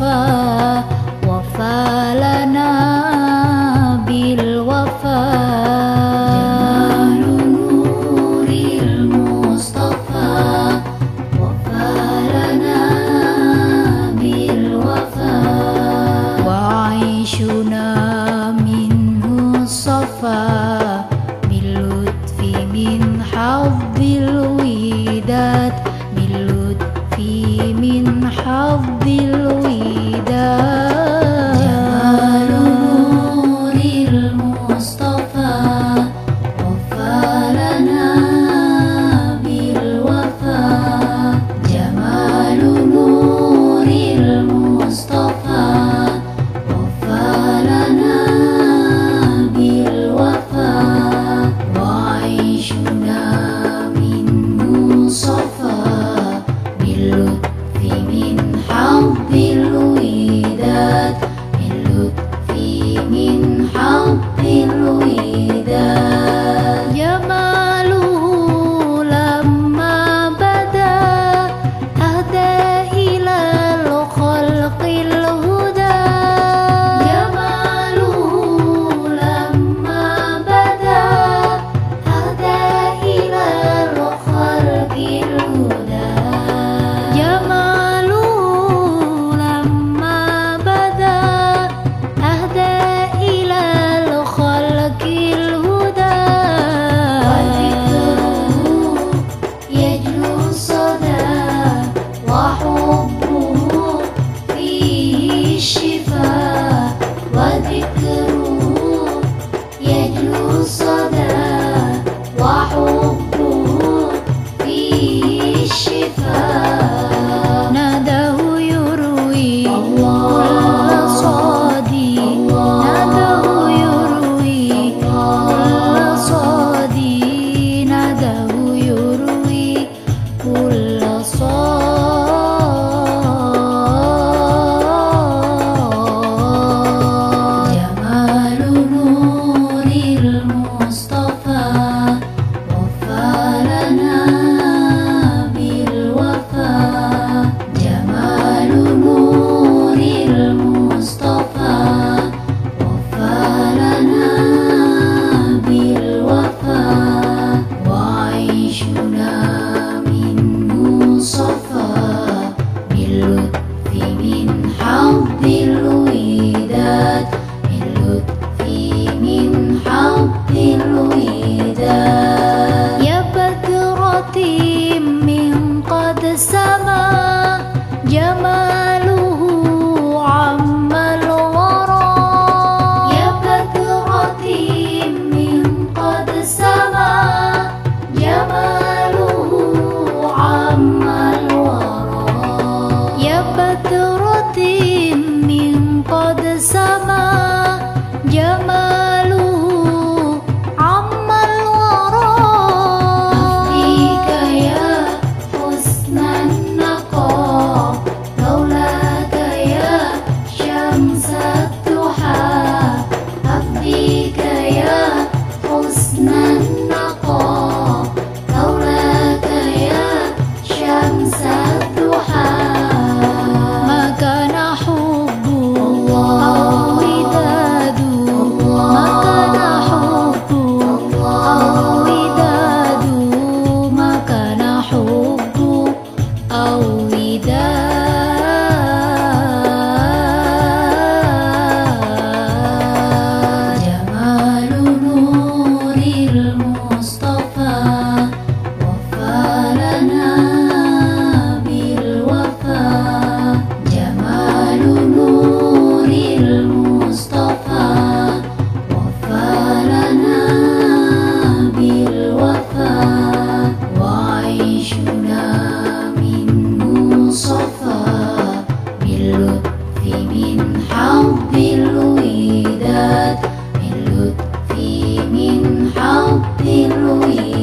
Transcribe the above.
far Tupi. Allah من حوض الوداد من لطفي من حوض الوداد.